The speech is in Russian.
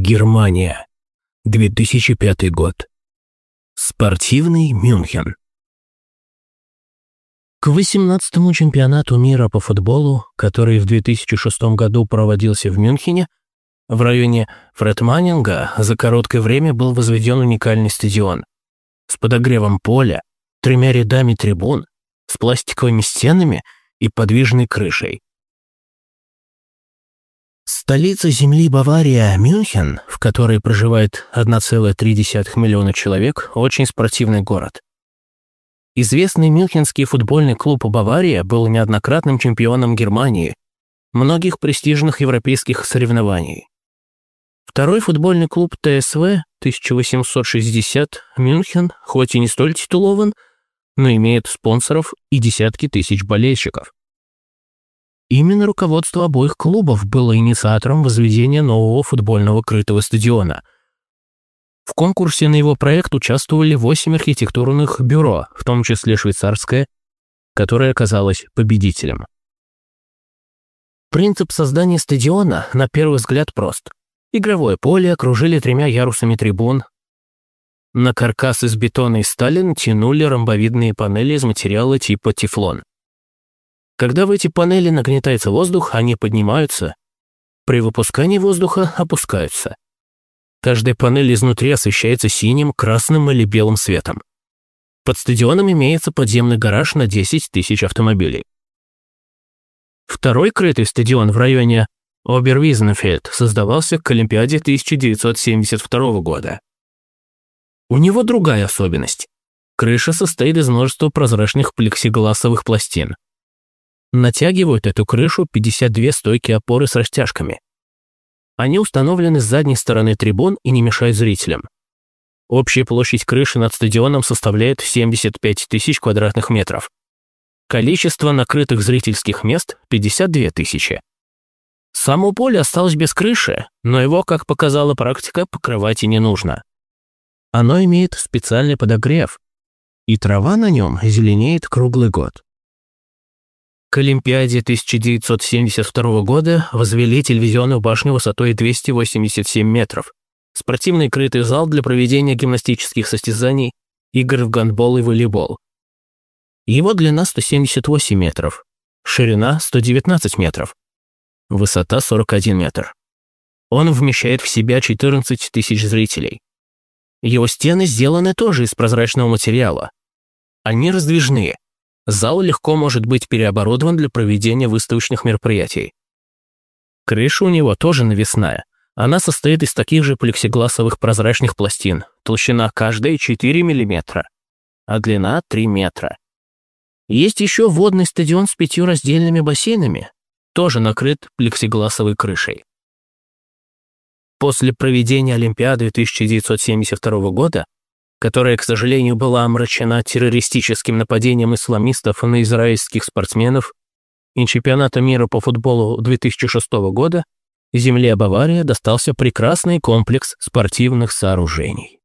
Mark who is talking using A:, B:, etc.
A: Германия. 2005 год. Спортивный Мюнхен. К 18-му чемпионату мира по футболу, который в 2006 году проводился в Мюнхене, в районе Фредманинга за короткое время был возведен уникальный стадион с подогревом поля, тремя рядами трибун, с пластиковыми стенами и подвижной крышей. Столица земли Бавария, Мюнхен, в которой проживает 1,3 миллиона человек, очень спортивный город. Известный мюнхенский футбольный клуб «Бавария» был неоднократным чемпионом Германии, многих престижных европейских соревнований. Второй футбольный клуб ТСВ 1860 Мюнхен, хоть и не столь титулован, но имеет спонсоров и десятки тысяч болельщиков. Именно руководство обоих клубов было инициатором возведения нового футбольного крытого стадиона. В конкурсе на его проект участвовали восемь архитектурных бюро, в том числе швейцарское, которое оказалось победителем. Принцип создания стадиона на первый взгляд прост. Игровое поле окружили тремя ярусами трибун. На каркас из бетона и стали натянули ромбовидные панели из материала типа тефлон. Когда в эти панели нагнетается воздух, они поднимаются. При выпускании воздуха опускаются. Каждая панель изнутри освещается синим, красным или белым светом. Под стадионом имеется подземный гараж на 10 тысяч автомобилей. Второй крытый стадион в районе Обервизенфельд создавался к Олимпиаде 1972 года. У него другая особенность. Крыша состоит из множества прозрачных плексигласовых пластин. Натягивают эту крышу 52 стойки опоры с растяжками. Они установлены с задней стороны трибун и не мешают зрителям. Общая площадь крыши над стадионом составляет 75 тысяч квадратных метров. Количество накрытых зрительских мест – 52 тысячи. Само поле осталось без крыши, но его, как показала практика, покрывать и не нужно. Оно имеет специальный подогрев, и трава на нем зеленеет круглый год. К Олимпиаде 1972 года возвели телевизионную башню высотой 287 метров, спортивный крытый зал для проведения гимнастических состязаний, игр в гандбол и волейбол. Его длина 178 метров, ширина 119 метров, высота 41 метр. Он вмещает в себя 14 тысяч зрителей. Его стены сделаны тоже из прозрачного материала. Они раздвижные, Зал легко может быть переоборудован для проведения выставочных мероприятий. Крыша у него тоже навесная. Она состоит из таких же плексигласовых прозрачных пластин, толщина каждой 4 мм, а длина 3 метра. Есть еще водный стадион с пятью раздельными бассейнами, тоже накрыт плексигласовой крышей. После проведения Олимпиады 1972 года которая, к сожалению, была омрачена террористическим нападением исламистов на израильских спортсменов и чемпионата мира по футболу 2006 года, земле Бавария достался прекрасный комплекс спортивных сооружений.